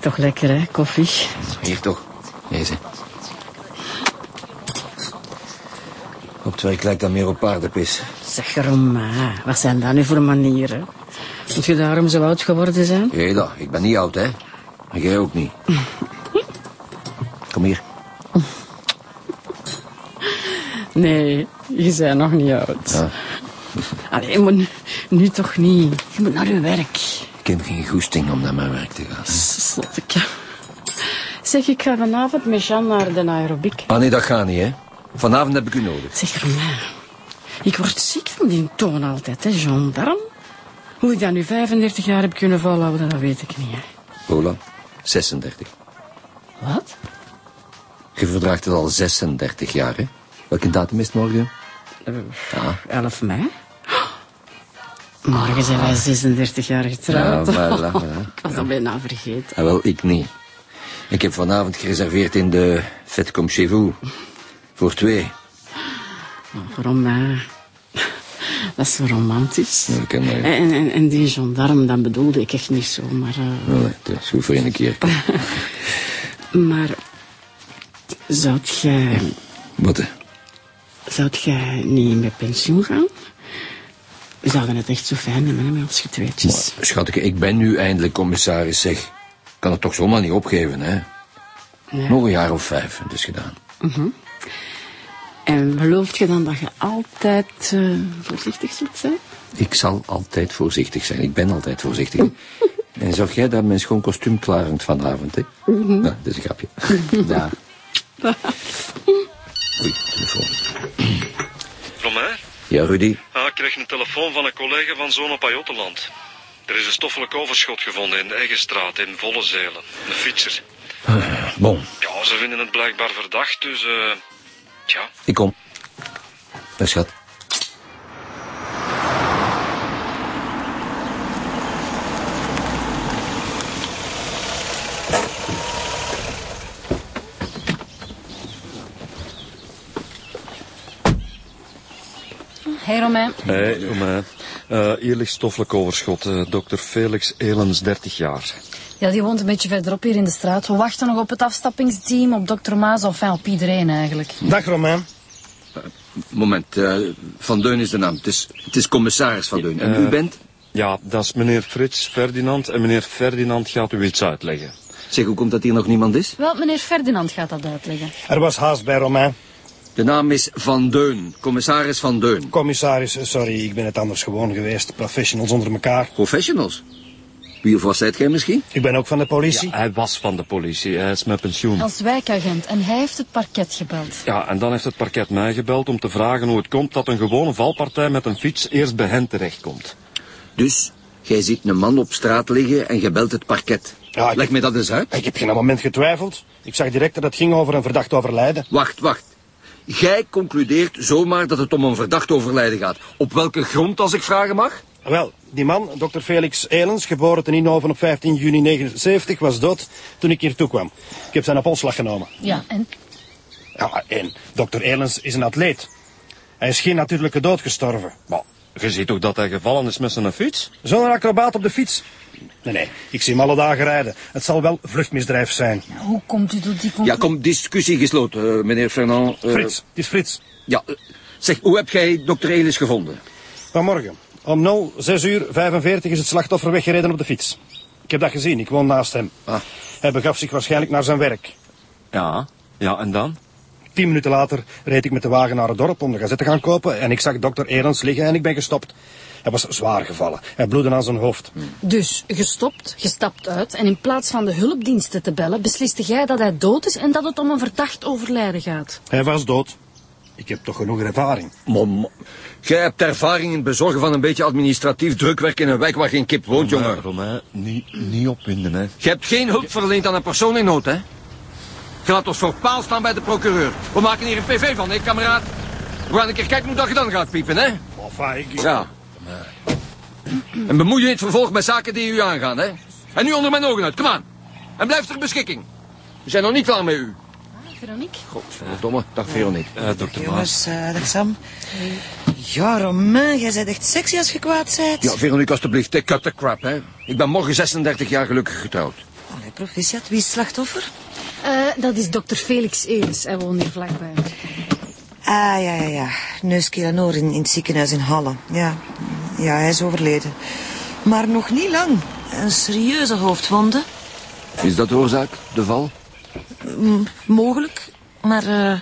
toch lekker, hè, koffie? Hier toch. Deze. Op het werk lijkt dat meer op paardenpis. Zeg, Roma, wat zijn dat nu voor manieren? Moet je daarom zo oud geworden zijn? Hé, dat. Ik ben niet oud, hè. En jij ook niet. Kom hier. Nee, je bent nog niet oud. Ja. Allee, maar nu, nu toch niet. Je moet naar je werk. Ik heb geen goesting om naar mijn werk te gaan. Slotteke. Zeg, ik ga vanavond met Jean naar de aerobiek. Ah, nee, dat gaat niet, hè. Vanavond heb ik u nodig. Zeg, Romain, ik word ziek van die toon altijd, hè, gendarm. Hoe ik dat nu 35 jaar heb kunnen volhouden, dat weet ik niet, hè. Hola. 36. Wat? Je verdraagt het al 36 jaar, hè. Welke datum is het morgen? Eh, Ja. 11 mei? Morgen zijn wij 36 jaar getrouwd. Ja, voilà, voilà. ik was dat bijna vergeten. Ah, wel, ik niet. Ik heb vanavond gereserveerd in de Fête comme chez vous. Voor twee. Oh, Romain. Dat is zo romantisch. Ja, ja. En, en, en die gendarme, dat bedoelde ik echt niet zo, maar... Nee, dat is goed voor een keer. maar... Zou jij... Wat? Zou jij niet met pensioen gaan? We zouden het echt zo fijn hebben hè, met ons getweetjes. Maar, schatje, ik ben nu eindelijk commissaris, zeg. Ik kan het toch zomaar niet opgeven, hè? Nog een jaar of vijf, het is gedaan. En belooft je dan dat je altijd eh, voorzichtig zult zijn? Ik zal altijd voorzichtig zijn. Ik ben altijd voorzichtig. en zorg jij dat mijn schoon kostuum klaar hangt vanavond, hè? Nou, dat is een grapje. Daar. Oei, telefoon. Romain? Ja, Rudy? Ah, ik kreeg een telefoon van een collega van Zoon op Ajottenland. Er is een stoffelijk overschot gevonden in de Eigenstraat in Volle Zelen. Een fietser. Bon, Ja, ze vinden het blijkbaar verdacht, dus... eh tja, ik kom. Dag, schat. Hey Romain. Hey, Romain. Eh, hier ligt stoffelijk overschot. Eh, dokter Felix Elens, 30 jaar. Ja, die woont een beetje verderop hier in de straat. We wachten nog op het afstappingsteam, op dokter Maas, of enfin, op iedereen eigenlijk. Dag Romain. Moment, eh, Van Deun is de naam. Het is, het is commissaris Van Deun. En u bent? Ja, dat is meneer Frits Ferdinand. En meneer Ferdinand gaat u iets uitleggen. Zeg, hoe komt dat hier nog niemand is? Wel, meneer Ferdinand gaat dat uitleggen. Er was haast bij Romain. De naam is Van Deun. Commissaris Van Deun. Commissaris, sorry, ik ben het anders gewoon geweest. Professionals onder elkaar. Professionals. Wie of was zijt jij misschien? Ik ben ook van de politie. Hij was van de politie. Hij is met pensioen. Als wijkagent. En hij heeft het parket gebeld. Ja, en dan heeft het parket mij gebeld om te vragen hoe het komt dat een gewone valpartij met een fiets eerst bij hen terechtkomt. Dus, jij ziet een man op straat liggen en je belt het parket. Ja, ik- Leg mij dat eens uit. Ik heb geen moment getwijfeld. Ik zag direct dat het ging over een verdacht overlijden. Wacht, wacht. Jij concludeert zomaar dat het om een verdacht overlijden gaat. Op welke grond, als ik vragen mag? Wel, die man, dokter Felix Elens, geboren te Inhoven op 15 juni 79, was dood toen ik hier toe kwam. Ik heb zijn op opslag genomen. Ja, en? Ja, en dokter Elens is een atleet. Hij is geen natuurlijke dood gestorven. Maar je ziet toch dat hij gevallen is met zijn fiets? Zo'n acrobaat op de fiets. Nee, nee, ik zie hem alle dagen rijden. Het zal wel vluchtmisdrijf zijn. Hoe komt u tot die conclusie? Ja, kom, discussie gesloten, eh, meneer Fernand. eh, Frits, het is Frits. Ja, eh, zeg, hoe heb jij dokter Elis gevonden? Vanmorgen, om 06 uur 45 is het slachtoffer weggereden op de fiets. Ik heb dat gezien, ik woon naast hem. Ah. Hij begaf zich waarschijnlijk naar zijn werk. Ja. Ja, en dan? Tien minuten later reed ik met de wagen naar het dorp om de gazette te gaan kopen en ik zag dokter Erens liggen en ik ben gestopt. Hij was zwaar gevallen. Hij bloedde aan zijn hoofd. Dus, gestopt, gestapt uit. En in plaats van de hulpdiensten te bellen, besliste jij dat hij dood is en dat het om een verdacht overlijden gaat. Hij was dood. Ik heb toch genoeg ervaring. Maar, jij hebt ervaring in het bezorgen van een beetje administratief drukwerk in een wijk waar geen kip woont, jongen. Romain, niet, niet opwinden, hè. Je hebt geen hulp verleend aan een persoon in nood, hè? Je laat ons voor paal staan bij de procureur. We maken hier een PV van, hè, kameraad? We gaan een keer kijken hoe dat je dan gaat piepen, hè? Enfin, ik... Ja. En bemoei je in het vervolg met zaken die u aangaan, hè? En nu onder mijn ogen uit, kom aan. En blijf ter beschikking. We zijn nog niet klaar met u. Veronique. Godverdomme. Dag Veronique. Eh, dokter Maas. Jongens, eh, dag Sam. Ja, Romain, jij bent echt sexy als je kwaad bent. Ja, Veronique, alstublieft. Take cut the crap, hè. Ik ben morgen 36 jaar gelukkig getrouwd. Allee, proficiat, wie is het slachtoffer? Eh, dat is dokter Felix Elis. Hij woont hier vlakbij. Ah, ja, ja, ja. Neuskeel en oor in, in het ziekenhuis in Halle. Ja. Ja, hij is overleden. Maar nog niet lang. Een serieuze hoofdwonde. Is dat de oorzaak, de val? M- mogelijk. Maar, eh,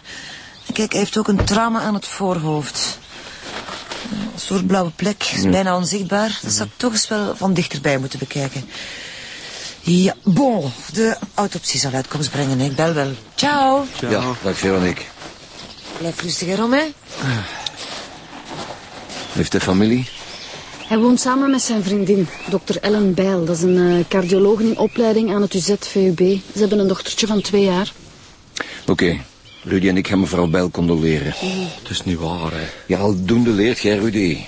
kijk, hij heeft ook een trauma aan het voorhoofd. Een soort blauwe plek. Is bijna onzichtbaar. Dat zou ik toch eens wel van dichterbij moeten bekijken. Ja, bon. De autopsie zal uitkomst brengen. hè. Ik bel wel. Ciao. Ja, dag Veronique. Blijf rustig, hè, Romain. Heeft de familie? Hij woont samen met zijn vriendin, dokter Ellen Bijl. Dat is een eh, cardioloog in opleiding aan het UZ-VUB. Ze hebben een dochtertje van twee jaar. Oké. Rudy en ik gaan mevrouw Bijl condoleren. Het is niet waar, hè. Ja, aldoende leert jij, Rudy.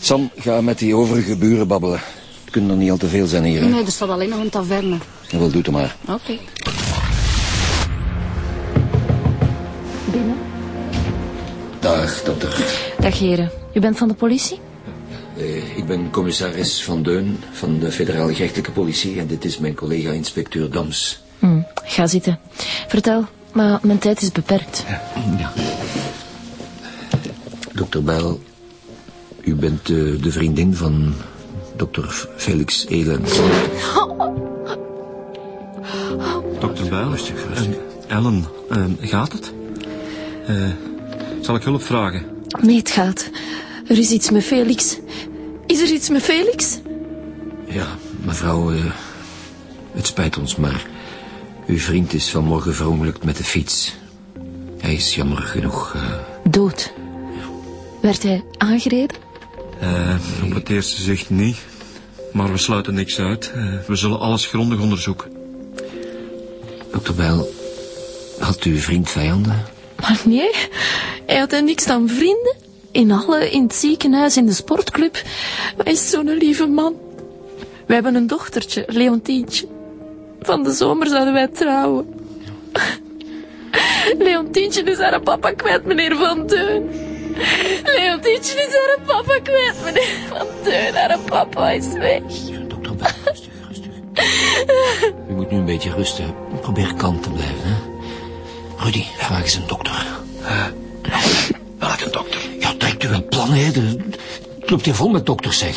Sam, ga met die overige buren babbelen. Het kunnen er niet al te veel zijn hier, hè? Nee, er staat alleen nog een taverne. Ja, wel, doe het maar. Oké. Binnen. Dag, dokter. Dag heren, u bent van de politie? Eh, ik ben commissaris Van Deun van de federale gerechtelijke politie... en dit is mijn collega inspecteur Dams. Hm, ga zitten. Vertel, maar mijn tijd is beperkt. Ja. Dokter Bijl, u bent eh, de vriendin van dokter Felix Elend. Dokter Bijl. Rustig, rustig. Ellen, eh, gaat het? Eh, zal ik hulp vragen? Nee, het gaat. Er is iets met Felix. Is er iets met Felix? Ja, mevrouw, eh, het spijt ons, maar uw vriend is vanmorgen verongelukt met de fiets. Hij is jammer genoeg... eh, Dood. Werd hij aangereden? Eh, op het eerste zicht niet. Maar we sluiten niks uit. Eh, we zullen alles grondig onderzoeken. dokter Bijl, had uw vriend vijanden? Maar nee, hij had er niks aan vrienden. In alle, in het ziekenhuis, in de sportclub. Hij is zo'n lieve man. We hebben een dochtertje, Leontientje. Van de zomer zouden wij trouwen. Leontientje is haar papa kwijt, meneer Van Deun. Leontientje is haar papa kwijt, meneer Van Deun. Haar papa is weg. Dokter rustig, rustig. U moet nu een beetje rusten. Probeer kalm te blijven, hè. Rudy, vraag eens een dokter. Welke dokter? Ja, trekt u een plan, hè. Het loopt hier vol met dokters, zeg.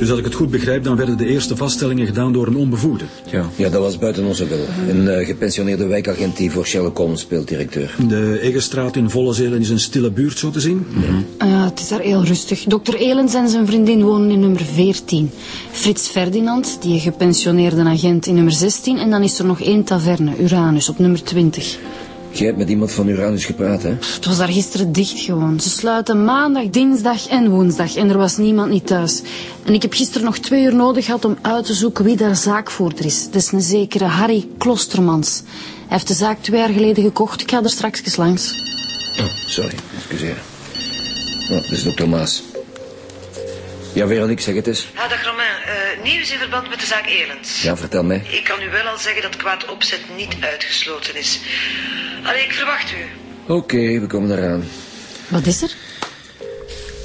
Dus als ik het goed begrijp, dan werden de eerste vaststellingen gedaan door een onbevoegde. Ja. ja, dat was buiten onze wil. Een eh, gepensioneerde wijkagent die voor Sherlock Holmes speelt, directeur. De Eggestraat in Vollezelen is een stille buurt, zo te zien. Ah Ja, het is daar heel rustig. Dokter Elens en zijn vriendin wonen in nummer 14. Frits Ferdinand, die gepensioneerde agent in nummer 16. En dan is er nog één taverne, Uranus, op nummer 20. Jij hebt met iemand van Uranus gepraat, hè? Het was daar gisteren dicht gewoon. Ze sluiten maandag, dinsdag en woensdag. En er was niemand niet thuis. En ik heb gisteren nog twee uur nodig gehad om uit te zoeken wie daar zaakvoerder is. Dat is een zekere Harry Klostermans. Hij heeft de zaak twee jaar geleden gekocht. Ik ga er straks eens langs. Oh, sorry, excuseer. Oh, dat is dokter Maas. Ja, Veronique, zeg het eens. Ah, dag Romain. Eh, nieuws in verband met de zaak Elends. Ja, vertel mij. Ik kan u wel al zeggen dat kwaad opzet niet uitgesloten is. Allee, ik verwacht u. Oké, we komen eraan. Wat is er?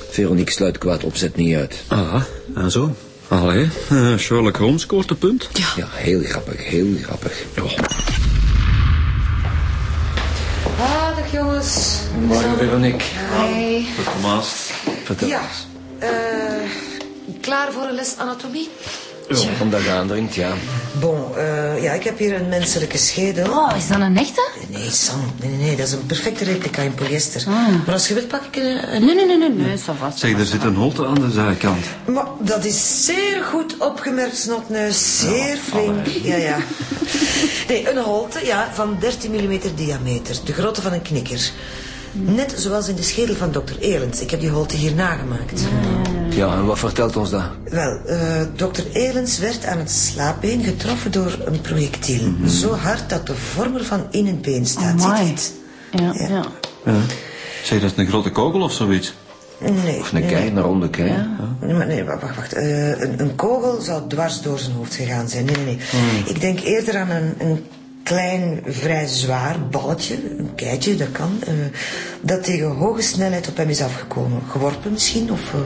Veronique sluit kwaad opzet niet uit. Ah, En zo. allee. eh, Sherlock Holmes scoort een punt. Ja, heel grappig, heel grappig. Ah, dag jongens. Morgen, Veronique. Hey. Dokter Maas. Vertel Ja. eens. eh, klaar voor een les anatomie? Ja. Omdat je aandringt, ja. Bon, eh, ja, ik heb hier een menselijke schedel. Oh, is dat een echte? Nee, Sam. Nee, nee, nee, dat is een perfecte replica in polyester. Maar als je wilt, pak ik een... een- Nee, nee, nee, nee, nee, ça va. Zeg, er zit een holte aan de zijkant. Maar dat is zeer goed opgemerkt, snotneus. Zeer flink. Ja, ja. Nee, een holte, ja, van 13 mm diameter. De grootte van een knikker. Net zoals in de schedel van dokter Elens. Ik heb die holte hier nagemaakt. Ja, en wat vertelt ons dat? Wel, eh, dokter Elens werd aan het slaapbeen getroffen door een projectiel. Zo hard dat de vorm ervan in het been staat. Amai. het? Ja, Ja. ja. Ja. Zeg, dat is een grote kogel of zoiets? Nee. Of een nee, kei, een ronde kei. Nee, maar nee, wacht, wacht. wacht. Eh, een, een kogel zou dwars door zijn hoofd gegaan zijn. Nee, nee, nee. Ik denk eerder aan een, een klein, vrij zwaar balletje, een keitje, dat kan, eh, dat tegen hoge snelheid op hem is afgekomen. Geworpen misschien, of... eh,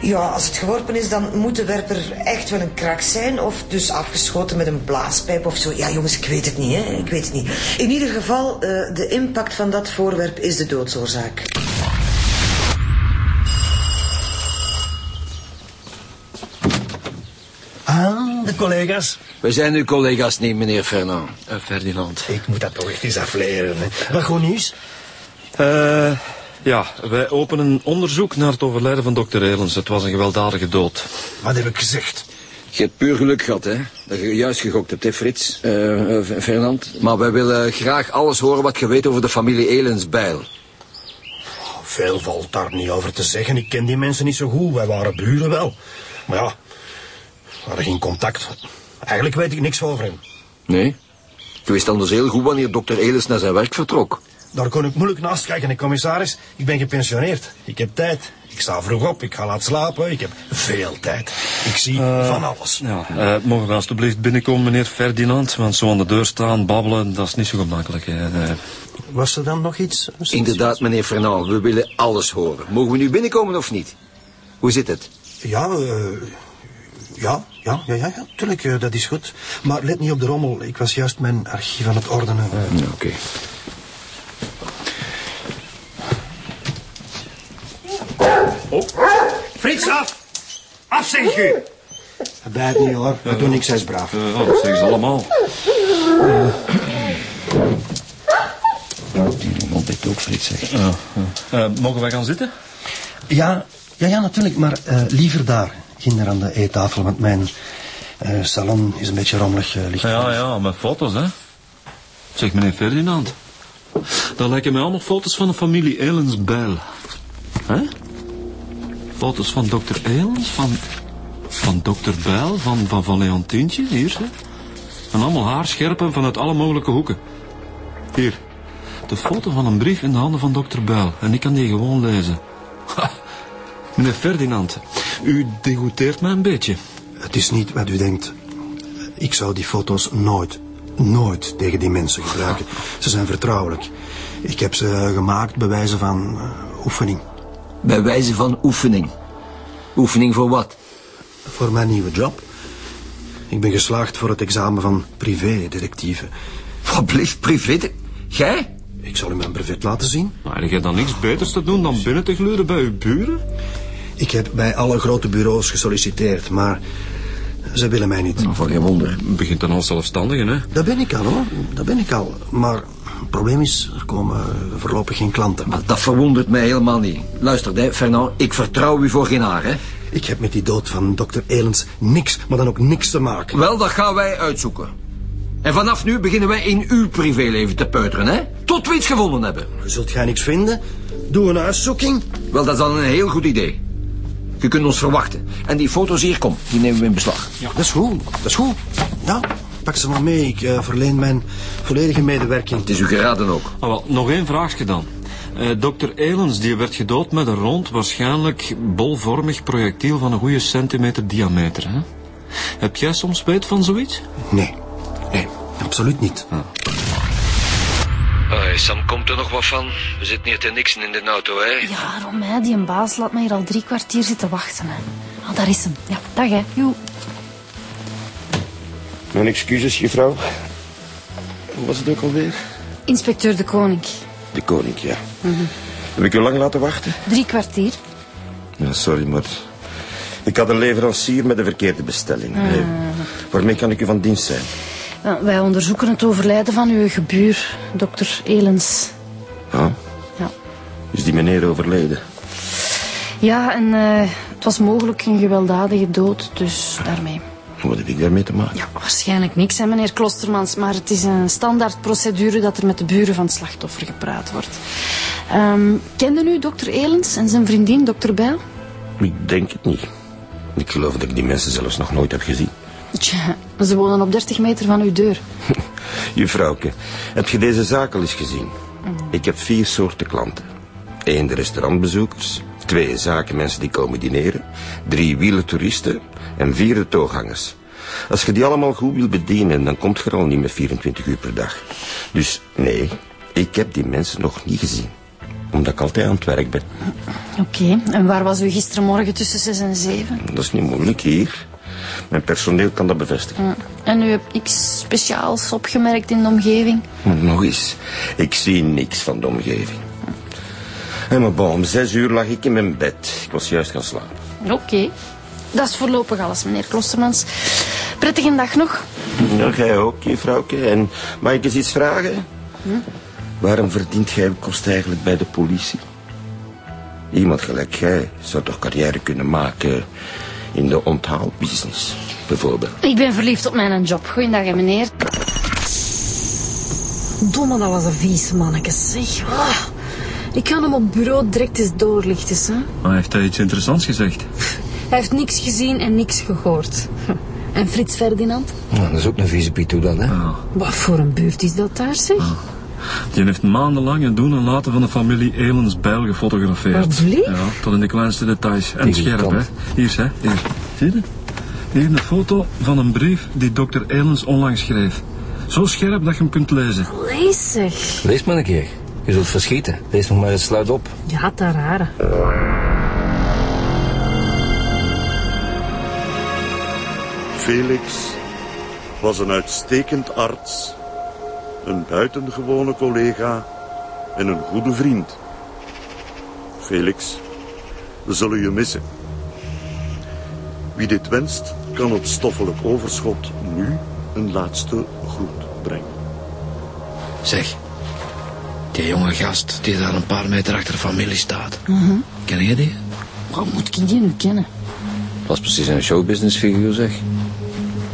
ja, als het geworpen is, dan moet de werper echt wel een krak zijn. Of dus afgeschoten met een blaaspijp of zo. Ja, jongens, ik weet het niet, hè. Ik weet het niet. In ieder geval, eh, de impact van dat voorwerp is de doodsoorzaak. Ah, de collega's. We zijn uw collega's niet, meneer Fernand. Eh, Ferdinand. Ik moet dat toch echt eens afleren. Hè. Wat gewoon nieuws? Eh, ja, wij openen onderzoek naar het overlijden van dokter Elens. Het was een gewelddadige dood. Wat heb ik gezegd? Je hebt puur geluk gehad, hè? Dat je juist gegokt hebt, hè, Frits? Eh, eh, Fernand. Maar wij willen graag alles horen wat je weet over de familie Elensbijl. Veel valt daar niet over te zeggen. Ik ken die mensen niet zo goed. Wij waren buren wel. Maar ja, we hadden geen contact. Eigenlijk weet ik niks over hem. Nee? Je wist anders heel goed wanneer dokter Elens naar zijn werk vertrok. Daar kon ik moeilijk naast kijken, commissaris. Ik ben gepensioneerd. Ik heb tijd. Ik sta vroeg op, ik ga laat slapen. Ik heb veel tijd. Ik zie van alles. Ja, eh, mogen we alstublieft binnenkomen, meneer Ferdinand? Want zo aan de deur staan, babbelen, dat is niet zo gemakkelijk. Hè. Eh, Was er dan nog iets? Inderdaad, meneer Fernand, we willen alles horen. Mogen we nu binnenkomen of niet? Hoe zit het? Ja, eh, ja, ja, ja, ja, ja, tuurlijk, eh, dat is goed. Maar let niet op de rommel. Ik was juist mijn archief aan het ordenen. Ja, Oké. Frits, af! Af, zeg u! Bijt niet hoor, we doen niks, hij is braaf. eh, oh, dat zeggen ze allemaal. Die ontdekt ook Frits, zeg. Eh, mogen wij gaan zitten? Ja, ja, ja, natuurlijk, maar eh, liever daar. Kinder aan de eettafel, want mijn eh, salon is een beetje rommelig. eh, ligt Ja, ja, met foto's, hè. Zeg, meneer Ferdinand. Dat lijken mij allemaal foto's van de familie Elens-Bijl. Hè? Foto's van dokter Elens, van... Van dokter Bijl, van, van, van Leontientje, hier, hè. En allemaal haarscherpen vanuit alle mogelijke hoeken. Hier, de foto van een brief in de handen van dokter Bijl. En ik kan die gewoon lezen. Ha, meneer Ferdinand, u degoûteert mij een beetje. Het is niet wat u denkt. Ik zou die foto's nooit, nooit tegen die mensen gebruiken. Ze zijn vertrouwelijk. Ik heb ze gemaakt bij wijze van eh, oefening. Bij wijze van oefening. Oefening voor wat? Voor mijn nieuwe job. Ik ben geslaagd voor het examen van privé-detectieve. Wat blijft privé? Jij? Ik zal u mijn brevet laten zien. Maar heb je dan niks beters te doen dan binnen te gluren bij uw buren? Ik heb bij alle grote bureaus gesolliciteerd, maar ze willen mij niet. Van geen wonder. Begint dan als zelfstandige, hè? Dat ben ik al, hoor. Dat ben ik al. Maar het probleem is, er komen voorlopig geen klanten. Maar dat verwondert mij helemaal niet. Luister, hè, Fernand, ik vertrouw u voor geen haar, hè? Ik heb met die dood van dokter Elens niks, maar dan ook niks te maken. Wel, dat gaan wij uitzoeken. En vanaf nu beginnen wij in uw privéleven te peuteren, hè? Tot we iets gevonden hebben. Zult jij niks vinden? Doe een uitzoeking. Wel, dat is dan een heel goed idee. Je kunt ons verwachten. En die foto's hier, kom, die nemen we in beslag. Dat is goed, dat is goed. Ja, pak ze maar mee. Ik eh, verleen mijn volledige medewerking. Het is u geraden ook. Ah, wel, nog één vraagje dan. Eh, dokter Elens die werd gedood met een rond, waarschijnlijk bolvormig projectiel van een goede centimeter diameter. Hè? Heb jij soms spijt van zoiets? Nee, nee, absoluut niet. Hey, Sam, komt er nog wat van? We zitten hier te niksen in de auto, hè? Ja, Romei, die een baas laat mij hier al drie kwartier zitten wachten. Hè. Oh, daar is hem. Ja, dag hè. Joe. Mijn excuses, juffrouw. Hoe was het ook alweer? Inspecteur de Koning. De koning, ja. Heb ik u lang laten wachten? Drie kwartier. Ja, sorry, maar... Ik had een leverancier met de verkeerde bestelling. Nee. Waarmee kan ik u van dienst zijn? Ja, wij onderzoeken het overlijden van uw gebuur, dokter Elens. Ja, Ja, is die meneer overleden? ja en eh, het was mogelijk een gewelddadige dood, dus daarmee. Wat heb ik daarmee te maken? Ja, waarschijnlijk niks, hè, meneer Klostermans. Maar het is een standaard procedure dat er met de buren van het slachtoffer gepraat wordt. Ehm kende u dokter Elens en zijn vriendin, dokter Bijl? Ik denk het niet. Ik geloof dat ik die mensen zelfs nog nooit heb gezien. Tja, ze wonen op 30 meter van uw deur. Juffrouwke, heb je deze zaak al eens gezien? Ik heb vier soorten klanten. Eén de restaurantbezoekers, Twee zakenmensen die komen dineren. Drie wielertoeristen. En vier de tooghangers. Als je die allemaal goed wil bedienen, dan komt je er al niet met 24 uur per dag. Dus nee, ik heb die mensen nog niet gezien. Omdat ik altijd aan het werk ben. Oké, en waar was u gisterenmorgen tussen zes en zeven? Dat is niet moeilijk hier. Mijn personeel kan dat bevestigen. En u hebt niks speciaals opgemerkt in de omgeving? Nog eens, ik zie niks van de omgeving. En maar bon, om zes uur lag ik in mijn bed. Ik was juist gaan slapen. Oké. Dat is voorlopig alles, meneer Klostermans. Prettige dag nog. Ja, jij ook, juffrouwke. En mag ik eens iets vragen? Waarom verdient jij kost eigenlijk bij de politie? Iemand gelijk jij zou toch carrière kunnen maken in de onthaalbusiness, bijvoorbeeld. Ik ben verliefd op mijn job. Goeiedag, meneer. Domme, dat was een vies manneke, zeg. Ah, ik kan hem op bureau direct eens doorlichten, hè. Maar heeft hij iets interessants gezegd? Hij heeft niks gezien en niks gehoord. En Frits Ferdinand? Nou, dat is ook een vieze pitoe dan, hè? Wat voor een buurt is dat daar, zeg? Die heeft maandenlang het doen en laten van de familie Elens Bijl gefotografeerd. Ja, tot in de kleinste details. En scherp, hè. Hier, hè. Hier. Zie je? Hier een foto van een brief die dokter Elens onlangs schreef. Zo scherp dat je hem kunt lezen. Lees, zeg. Lees maar een keer. Je zult verschieten. Lees nog maar eens sluit op. Ja, dat rare. Felix was een uitstekend arts, een buitengewone collega en een goede vriend. Felix, we zullen je missen. Wie dit wenst, kan het stoffelijk overschot nu een laatste groet brengen. Zeg, die jonge gast die daar een paar meter achter de familie staat. Ken je die? Wat moet ik die nu kennen? Dat is precies een showbusiness figuur, zeg.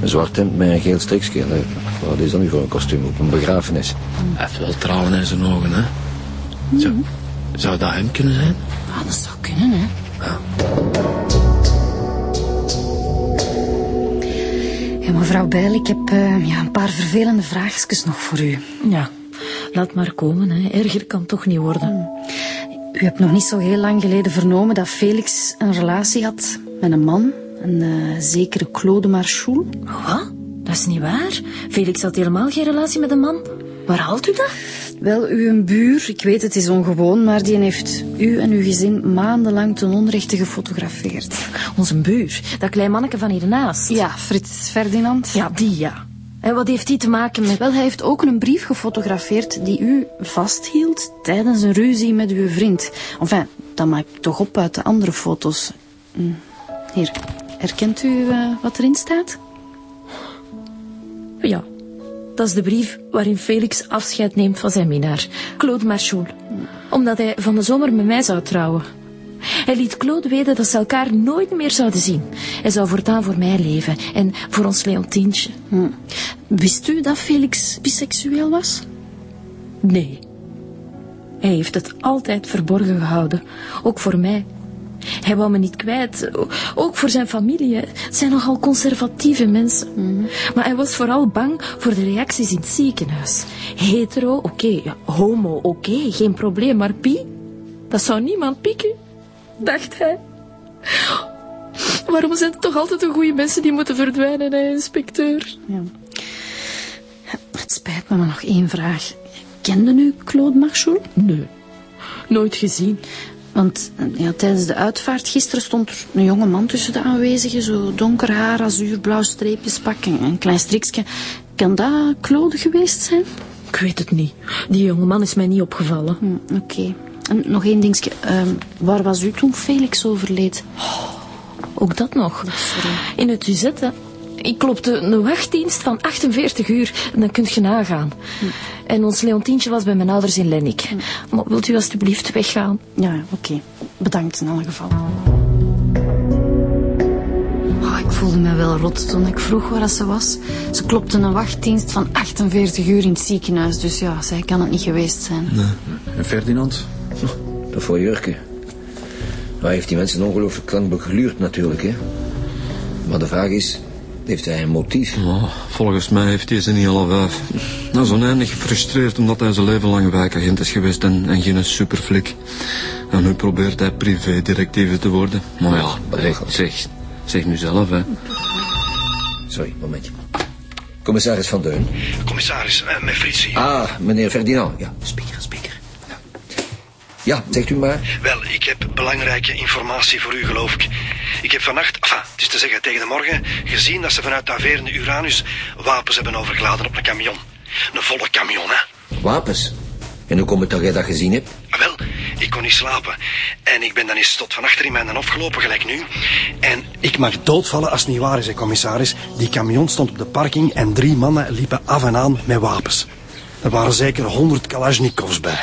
Een zwart hemd met een geel strikje. Wat is dat nu voor een kostuum op een begrafenis? Hij heeft wel tranen in zijn ogen, hè? Zou, zou dat hem kunnen zijn? Ah, dat zou kunnen, hè. Ja, mevrouw Bijl, ik heb eh, ja, een paar vervelende vraagjes nog voor u. Ja, laat maar komen. Hè. Erger kan toch niet worden. U hebt nog niet zo heel lang geleden vernomen dat Felix een relatie had met een man, een eh, zekere Claude Marchoul. Wat? Dat is niet waar. Felix had helemaal geen relatie met een man. Waar haalt u dat? Wel, uw buur, ik weet het is ongewoon, maar die heeft u en uw gezin maandenlang ten onrechte gefotografeerd. Onze buur, dat klein manneke van hiernaast. Ja, Frits Ferdinand. Ja, die ja. En wat heeft die te maken met... Wel, hij heeft ook een brief gefotografeerd die u vasthield tijdens een ruzie met uw vriend. Enfin, dat maak ik toch op uit de andere foto's. Hm, Hier, herkent u eh, wat erin staat? Ja, dat is de brief waarin Felix afscheid neemt van zijn minnaar, Claude Marchoul. Omdat hij van de zomer met mij zou trouwen. Hij liet Claude weten dat ze elkaar nooit meer zouden zien. Hij zou voortaan voor mij leven en voor ons Leontientje. Hm. Wist u dat Felix biseksueel was? Nee. Hij heeft het altijd verborgen gehouden, ook voor mij. Hij wou me niet kwijt, ook voor zijn familie. Het zijn nogal conservatieve mensen. Maar hij was vooral bang voor de reacties in het ziekenhuis. Hetero, oké. ja, homo, oké, geen probleem. Maar bi, dat zou niemand pikken, dacht hij. Waarom zijn het toch altijd de goede mensen die moeten verdwijnen, hè, inspecteur? Ja. Het spijt me, maar nog één vraag. Kende u Claude Marchoul? Nee, nooit gezien. Want ja, tijdens de uitvaart gisteren stond er een jonge man tussen de aanwezigen. Zo donker haar, azuurblauw streepjespak en een klein strikje. Kan dat Claude geweest zijn? Ik weet het niet. Die jonge man is mij niet opgevallen. Hm, Oké. En nog één dingetje. Ehm, waar was u toen Felix overleed? Ook dat nog. In het UZ, hè. Ik klopte een wachtdienst van 48 uur. En dan kunt je nagaan. En ons Leontientje was bij mijn ouders in Lennik. Maar wilt u alstublieft weggaan? Ja, oké. Bedankt in alle geval. Oh, ik voelde me wel rot toen ik vroeg waar ze was. Ze klopte een wachtdienst van 48 uur in het ziekenhuis. Dus ja, zij kan het niet geweest zijn. En Ferdinand? Dat voor Jurken. Hij heeft die mensen ongelooflijk lang begluurd natuurlijk, hè. Maar de vraag is, Heeft hij een motief? Oh, volgens mij heeft hij ze niet alle vijf. Nou, zo eindig gefrustreerd omdat hij zijn leven lang wijkagent is geweest en, en geen superflik. En nu probeert hij privé-directieve te worden. Maar ja, zeg, zeg nu zelf, hè. Sorry, momentje. Commissaris Van Deun. Commissaris, eh, met Frits hier. Ah, meneer Ferdinand. Ja, speaker, speaker. Ja. zegt u maar. Wel, ik heb belangrijke informatie voor u, geloof ik. Ik heb vannacht, enfin, het is te zeggen tegen de morgen, gezien dat ze vanuit Taverne Uranus wapens hebben overgeladen op een camion. Een volle camion, hè. Wapens? En hoe komt het dat jij dat gezien hebt? Ah, wel, ik kon niet slapen. En ik ben dan eens tot van achter in mijn hof gelopen, gelijk nu. En ik mag doodvallen als het niet waar is, hè, commissaris. Die camion stond op de parking en drie mannen liepen af en aan met wapens. Er waren zeker honderd Kalashnikovs bij.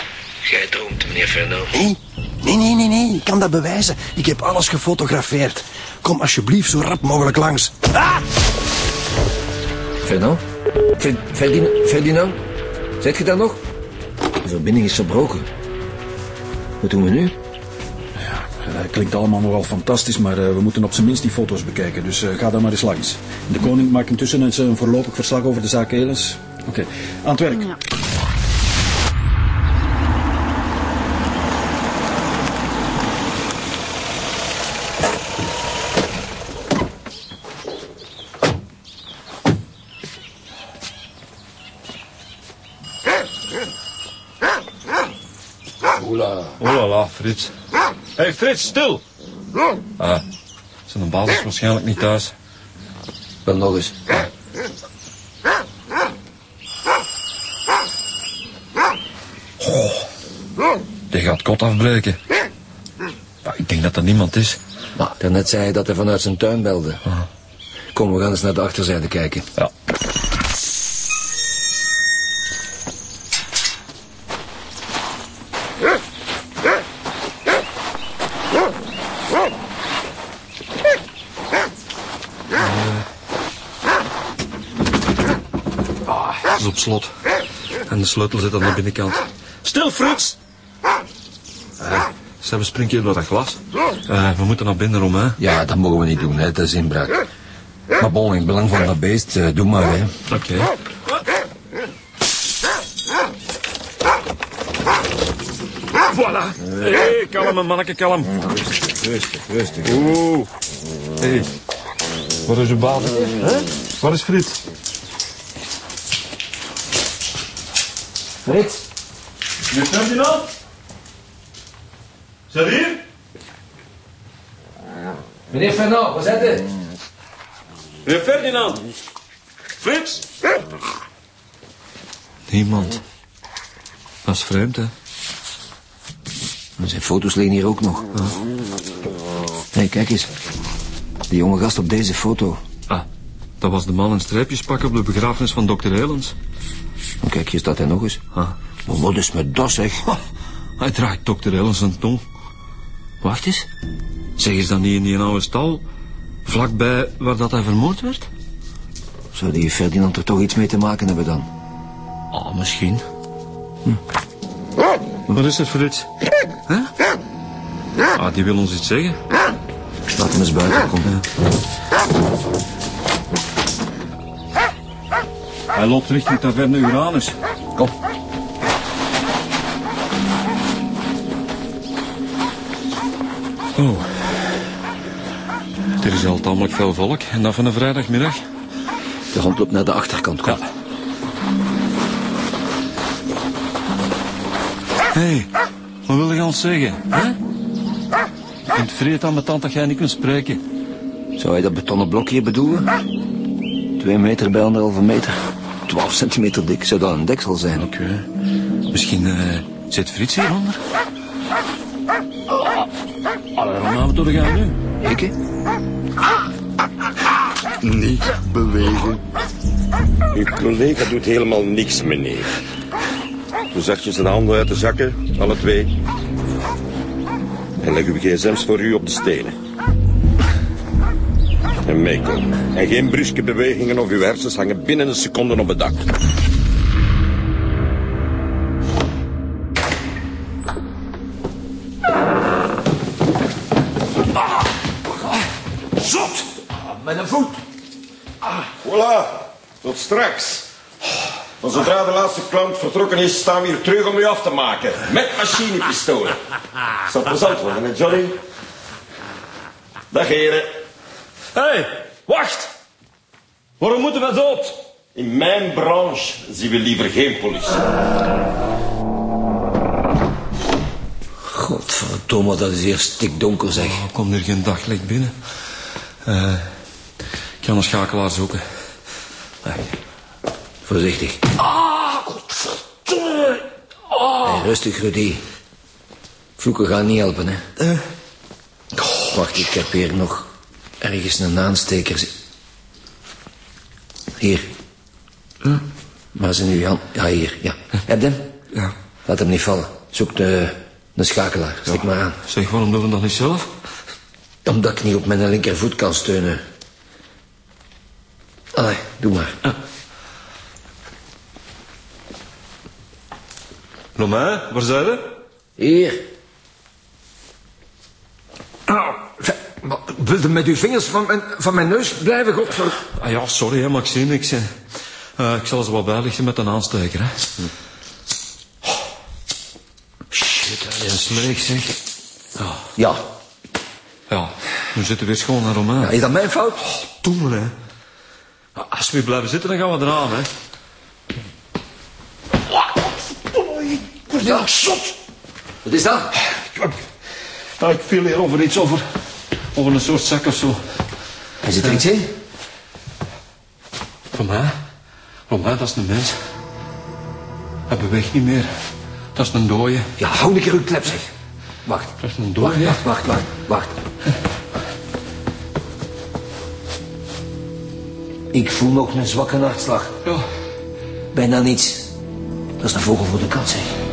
Jij droomt, meneer Fernand. Nee, nee, nee, nee, nee. Ik kan dat bewijzen. Ik heb alles gefotografeerd. Kom alsjeblieft zo rap mogelijk langs. Ah! Fernand? Fer Ferdinand? Ferdinand? Zet je dat nog? De verbinding is verbroken. Wat doen we nu? Het klinkt allemaal nogal fantastisch, maar eh, we moeten op zijn minst die foto's bekijken. Dus eh, ga daar maar eens langs. De koning maakt intussen een voorlopig verslag over de zaak Elens. Oké, aan het werk. Oela. Frits. Hé, hey, Frits, stil! Ah, zijn baas is waarschijnlijk niet thuis. Wel nog eens. Oh, die gaat kot afbreken. Ja, ik denk dat er niemand is. Maar daarnet zei hij dat hij vanuit zijn tuin belde. Kom, we gaan eens naar de achterzijde kijken. Ja. Het is op slot. En de sleutel zit aan de binnenkant. Stil, Frits! Uh, ze hebben springje door dat glas. Uh, we moeten naar binnen om, hè? Ja, dat mogen we niet doen, hè. Dat is inbraak. Maar bon, in belang van dat beest, uh, doe maar, hè. Oké. Okay. Voilà. Hé, hey, kalm, manneke, kalm. Rustig, rustig. Oeh. Hé. Hey. Waar is uw baas? Huh? Waar is Frits? Frits? Meneer Ferdinand? Zijn hier? Meneer Fernand, waar zit je? Meneer Ferdinand? Frits? Niemand. Dat is vreemd, hè? Zijn foto's liggen hier ook nog. Hé, hey, kijk eens. De jonge gast op deze foto. Ah, dat was de man in streepjespak op de begrafenis van dokter Helens. Kijk, hier staat hij nog eens. Maar wat is met dat, zeg? Oh, hij draagt dokter Helens zijn tong. Wacht eens. Zeg eens dan niet in die oude stal, vlakbij waar dat hij vermoord werd? Zou die Ferdinand er toch iets mee te maken hebben dan? Ah, misschien. Hm. Wat is het voor iets? Huh? Ah, die wil ons iets zeggen. Laat hem eens buiten komen. Hij loopt richting Taverne Uranus. Kom. Oh. Er is al tamelijk veel volk. En dat van een vrijdagmiddag. De hond loopt naar de achterkant. Kom. Ja. Hé, hey, wat wil je ons zeggen? Hè? Ik vind het vreed aan mijn tand dat jij niet kunt spreken. Zou je dat betonnen blok hier bedoelen? Twee meter bij anderhalve meter. 12 centimeter dik. Zou dat een deksel zijn? Oké. Okay. Misschien uh, zit Frits hieronder? We door gaan nu. Ik? Niet bewegen. Uw collega doet helemaal niks, meneer. Doe zachtjes zijn handen uit de zakken, alle twee. En leg uw gsm's voor u op de stenen. En meekomen. En geen bruske bewegingen of uw hersens hangen binnen een seconde op het dak. Zot! Met een voet. Voilà, tot straks. Maar zodra de laatste klant vertrokken is, staan we hier terug om u af te maken. Met machinepistolen. Zal plezant worden, hè, Johnny? Dag, heren. Hé, hey, wacht! Waarom moeten we dood? In mijn branche zien we liever geen politie. Godverdomme, dat is hier stikdonker, zeg. Oh, komt er geen daglicht binnen. Eh, ik ga een schakelaar zoeken. Voorzichtig. Ah, godverdomme. Oh. Hey, rustig, Rudy. Vloeken gaan niet helpen, hè. Wacht, ik heb hier nog ergens een aansteker. Hier. Hm? Waar is nu Jan? Ja, hier, ja. Heb je hem? Ja. Laat hem niet vallen. Zoek de, de schakelaar. Stik maar aan. Zeg, waarom doen we dat niet zelf? Omdat ik niet op mijn linkervoet kan steunen. Allee, doe maar. Romain, waar zijn we? Hier. Ah, wil je met uw vingers van mijn, van mijn neus blijven, godver... Ah ja, sorry, hè, Maxime. Ik, eh, ik zal ze wat bijlichten met een aansteker, hè. Shit, dat is leeg, zeg. Ja. Ja. Ja, nu zitten we weer schoon naar Romain. Ja, is dat mijn fout? Oh, doe maar, hè. Ja, Als we hier blijven zitten, dan gaan we eraan, hè. Ja, zot. Wat is dat? Ik viel hier over iets, over, over een soort zak of zo. Er zit er iets in? Romain? Romain, dat is een mens. Hij beweegt niet meer. Dat is een dooie. Ja, hou een keer uw klep, zeg. Wacht. Dat is een dooie. wacht, wacht, wacht, wacht. Ik voel nog een zwakke hartslag. Ja. Bijna niets. Dat is een vogel voor de kat, zeg.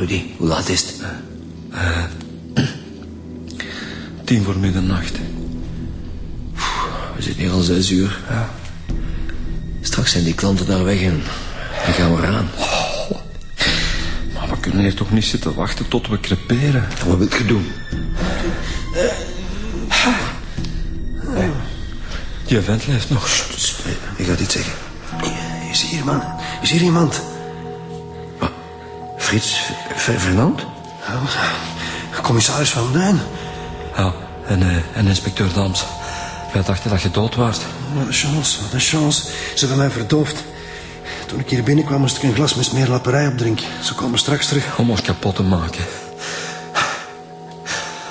Rudy, hoe laat is het? Tien voor middernacht. We zitten hier al zes uur. Straks zijn die klanten daar weg en dan gaan we eraan. Maar we kunnen hier toch niet zitten wachten tot we creperen. Wat wil je doen? Die vent leeft nog. Ik ga iets zeggen. Is hier, man? Is hier iemand? Frits Fernand? Commissaris Van Duin. Ja, en, eh, en inspecteur Dams. Wij dachten dat je dood waart. Wat een chance, wat een chance. Ze hebben mij verdoofd. Toen ik hier binnenkwam, moest ik een glas met smeerlapperij opdrinken. Ze komen straks terug. Om ons kapot te maken.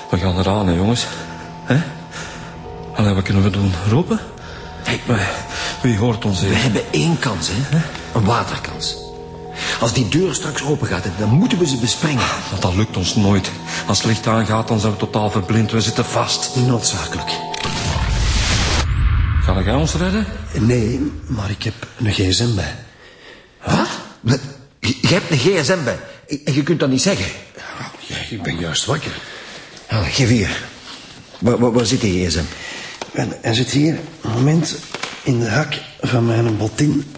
We gaan eraan, hè, jongens. Hè? Allee, wat kunnen we doen? Roepen? Hey, Wie hoort ons we hier? hebben één kans, hè? Een waterkans. Als die deur straks open gaat, dan moeten we ze bespringen. Want dat lukt ons nooit. Als het licht aangaat, dan zijn we totaal verblind. We zitten vast. Noodzakelijk. Ga jij ons redden? Nee, maar ik heb een gsm bij. Wat? Je je hebt een gsm bij. En je kunt dat niet zeggen. Ja, ik ben juist wakker. Ja, geef hier. Waar, waar, waar zit die gsm? En hij zit hier, een moment, in de hak van mijn botin.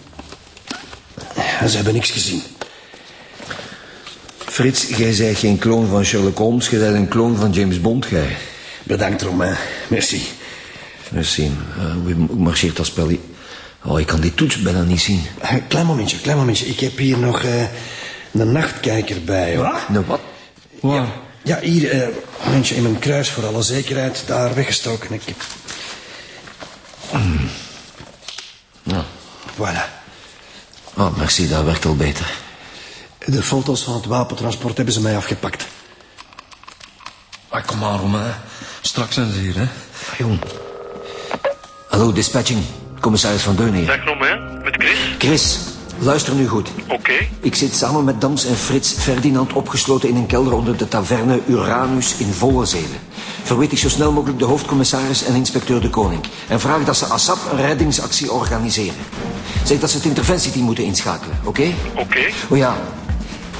En ze hebben niks gezien. Frits, jij bent geen kloon van Sherlock Holmes. Jij bent een kloon van James Bond, jij. Bedankt, Romain. Merci. Merci. Uh, hoe hoe marcheert dat spel? Oh, ik kan die toets bijna niet zien. Eh, Klein momentje, klein momentje. Ik heb hier nog eh, een nachtkijker bij. Hoor. Nou, wat? Waar? Ja, hier, eh, een momentje in mijn kruis voor alle zekerheid. Daar weggestoken. Ik heb... Ja. Voilà. Oh, merci, dat werkt al beter. De foto's van het wapentransport hebben ze mij afgepakt. Ah, kom maar, Romain. Straks zijn ze hier, hè. Ah, jong. Hallo, dispatching. Commissaris Van Deun hier. Dag Romain, met Chris. Chris, luister nu goed. Oké. Ik zit samen met Dams en Frits Ferdinand opgesloten in een kelder onder de taverne Uranus in Volle Zelen. Verweet ik zo snel mogelijk de hoofdcommissaris en inspecteur de Koning. En vraag dat ze ASAP een reddingsactie organiseren. Zeg dat ze het interventieteam moeten inschakelen, oké? Oké. Oh ja,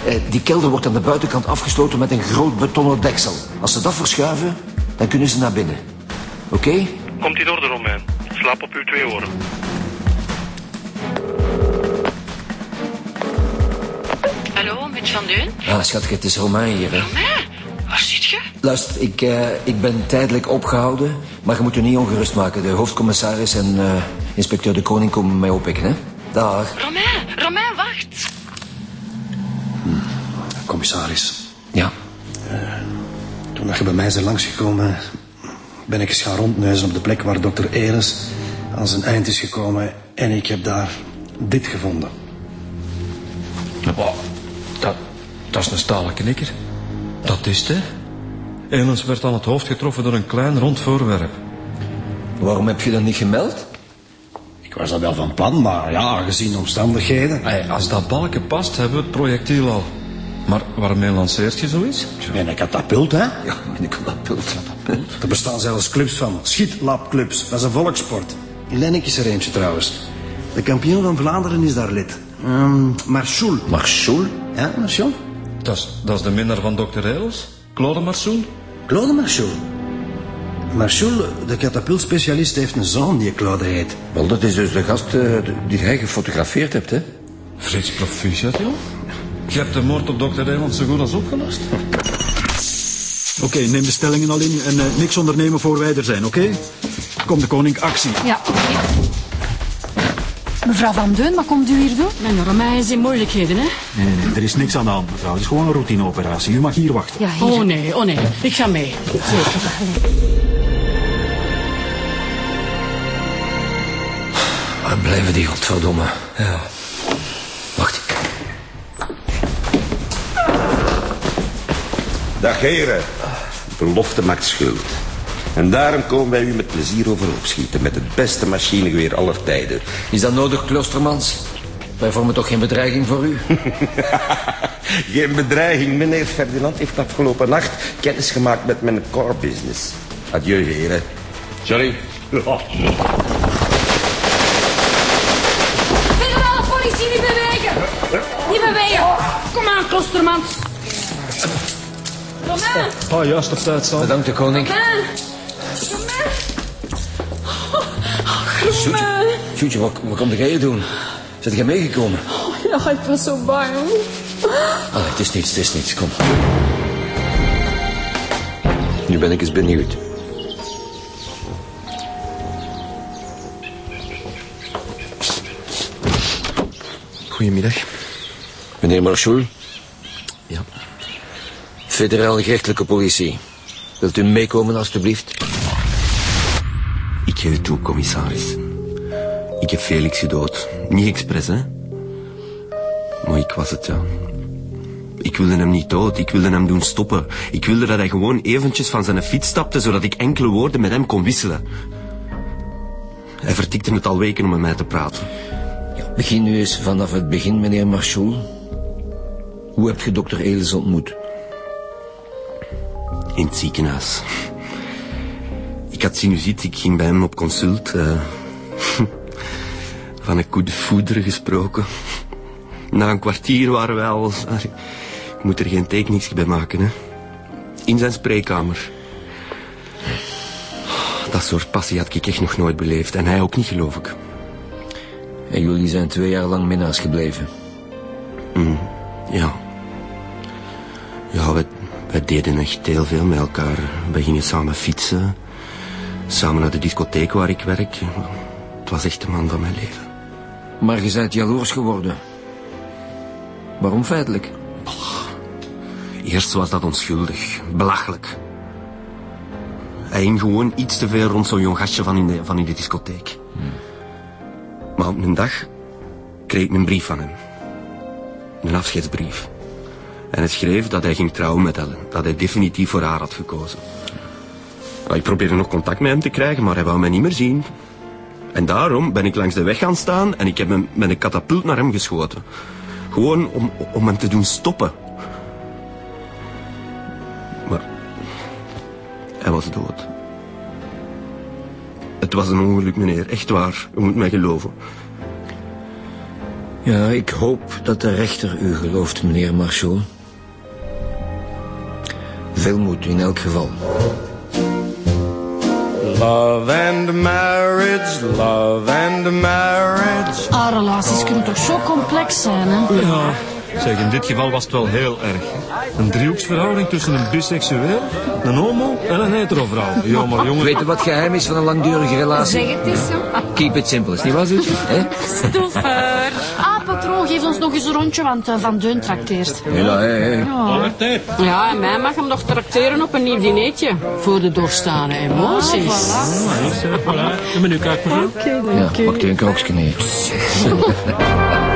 eh, die kelder wordt aan de buitenkant afgesloten met een groot betonnen deksel. Als ze dat verschuiven, dan kunnen ze naar binnen. Oké? Komt in orde, Romain. Slaap op uw twee oren. Hallo, met Van Deun? Ah, schatje, het is Romain hier, hè. Romain? Waar zit je? Luister, ik, eh, ik ben tijdelijk opgehouden, maar je moet je niet ongerust maken. De hoofdcommissaris en eh, inspecteur de Koning komen mij oppikken, hè? Dag. Romain, Romain, wacht. Commissaris, Ja. toen dat je bij mij bent langsgekomen... ben ik eens gaan rondneuzen op de plek waar dokter Eres aan zijn eind is gekomen. En ik heb daar dit gevonden. Oh, dat, dat is een stalen knikker. Dat is het, hè? Elens werd aan het hoofd getroffen door een klein rond voorwerp. Waarom heb je dat niet gemeld? Ik was dat wel van plan, maar ja, gezien de omstandigheden... Hey, als dat balken past, hebben we het projectiel al. Maar waarmee lanceert je zoiets? En een katapult, hè? Ja, een katapult. Er bestaan zelfs clubs van. Schietlabclubs. Dat is een volkssport. In Lennik is er eentje trouwens. De kampioen van Vlaanderen is daar lid. Um, Marchoul. Marchoul? Ja, Marchoul. Dat is, dat is de minnaar van dokter Elens, Claude Marsoen. Claude Marchoul. Marchoul, de katapultspecialist, heeft een zoon die Claude heet. Wel, dat is dus de gast eh, die jij gefotografeerd hebt, hè? Frits proficiat, joh. Je hebt de moord op dokter Elens zo goed als opgelost. Oké, neem de stellingen al in en eh, niks ondernemen voor wij er zijn, oké? Kom de koning, actie. Ja, oké. Mevrouw Van Deun, wat komt u hier doen? Mijn Romain is in moeilijkheden, hè? Nee, nee, nee, er is niks aan de hand, mevrouw. Het is gewoon een routineoperatie. U mag hier wachten. Ja, hier. Oh nee, oh nee. Ik ga mee. Waar blijven die godverdomme? Ja. Wacht. Dag heren. Belofte maakt schuld. En daarom komen wij u met plezier overhoop schieten. Met het beste machinegeweer aller tijden. Is dat nodig, Kloostermans? Wij vormen toch geen bedreiging voor u? Geen bedreiging. Meneer Ferdinand heeft afgelopen nacht kennis gemaakt met mijn core business. Adieu, heren. Sorry. aan, Klostermans. Romain! Ah, juist op tijd, Sam. Bedankt, de koning. Romain! Romain. Sjoetje, wat, wat komt jij hier doen? Zit jij meegekomen? Ja, ik was zo bang. Allee, het is niets, het is niets, kom. Nu ben ik eens benieuwd. Goedemiddag. Meneer Marchoul, Ja. federale gerechtelijke politie. Wilt u meekomen, alstublieft? Ik geef het toe, commissaris. Ik heb Felix gedood. Niet expres, hè. Maar ik was het, ja. Ik wilde hem niet dood. Ik wilde hem doen stoppen. Ik wilde dat hij gewoon eventjes van zijn fiets stapte, zodat ik enkele woorden met hem kon wisselen. Hij vertikte het al weken om met mij te praten. Begin nu eens vanaf het begin, meneer Marchoul. Hoe hebt je dokter Elis ontmoet? In het ziekenhuis. Ik had sinusiet, ik ging bij hem op consult. eh, van een coup de foudre gesproken. Na een kwartier waren wij al... Ik moet er geen tekeningsje bij maken, hè. In zijn spreekkamer. Dat soort passie had ik echt nog nooit beleefd. En hij ook niet, geloof ik. En jullie zijn twee jaar lang minnaars gebleven. Mm, ja. Ja, we, deden echt heel veel met elkaar. We gingen samen fietsen. Samen naar de discotheek waar ik werk. Het was echt de man van mijn leven. Maar je bent jaloers geworden. Waarom feitelijk? Eerst was dat onschuldig. Belachelijk. Hij hing gewoon iets te veel rond zo'n jong gastje van in de, van in de discotheek. Maar op een dag kreeg ik een brief van hem. Een afscheidsbrief. En hij schreef dat hij ging trouwen met Ellen. Dat hij definitief voor haar had gekozen. Nou, ik probeerde nog contact met hem te krijgen, maar hij wou mij niet meer zien. En daarom ben ik langs de weg gaan staan en ik heb hem met een katapult naar hem geschoten. Gewoon om, om hem te doen stoppen. Maar hij was dood. Het was een ongeluk, meneer. Echt waar. U moet mij geloven. Ja, ik hoop dat de rechter u gelooft, meneer Marceau. Veel moed in elk geval. Love and marriage, love and marriage. Ah, relaties kunnen toch zo complex zijn, hè? Ja, Zeg, in dit geval was het wel heel erg. Een driehoeksverhouding tussen een biseksueel, een homo en een hetero vrouw. Ja, maar jongen... Weet je wat geheim is van een langdurige relatie? Zeg het eens, zo. Keep it simple, is niet waar, Zoetje? Hè? Ah, patroon, geef ons nog eens een rondje, want eh, Van Deun trakteert. Hela, hé, hé. Ja. ja, en mij mag hem nog tracteren op een nieuw dineetje. Voor de doorstaande emoties. Voilà. En menu, kijk maar. Oké, Ja, pak een kroksje neer.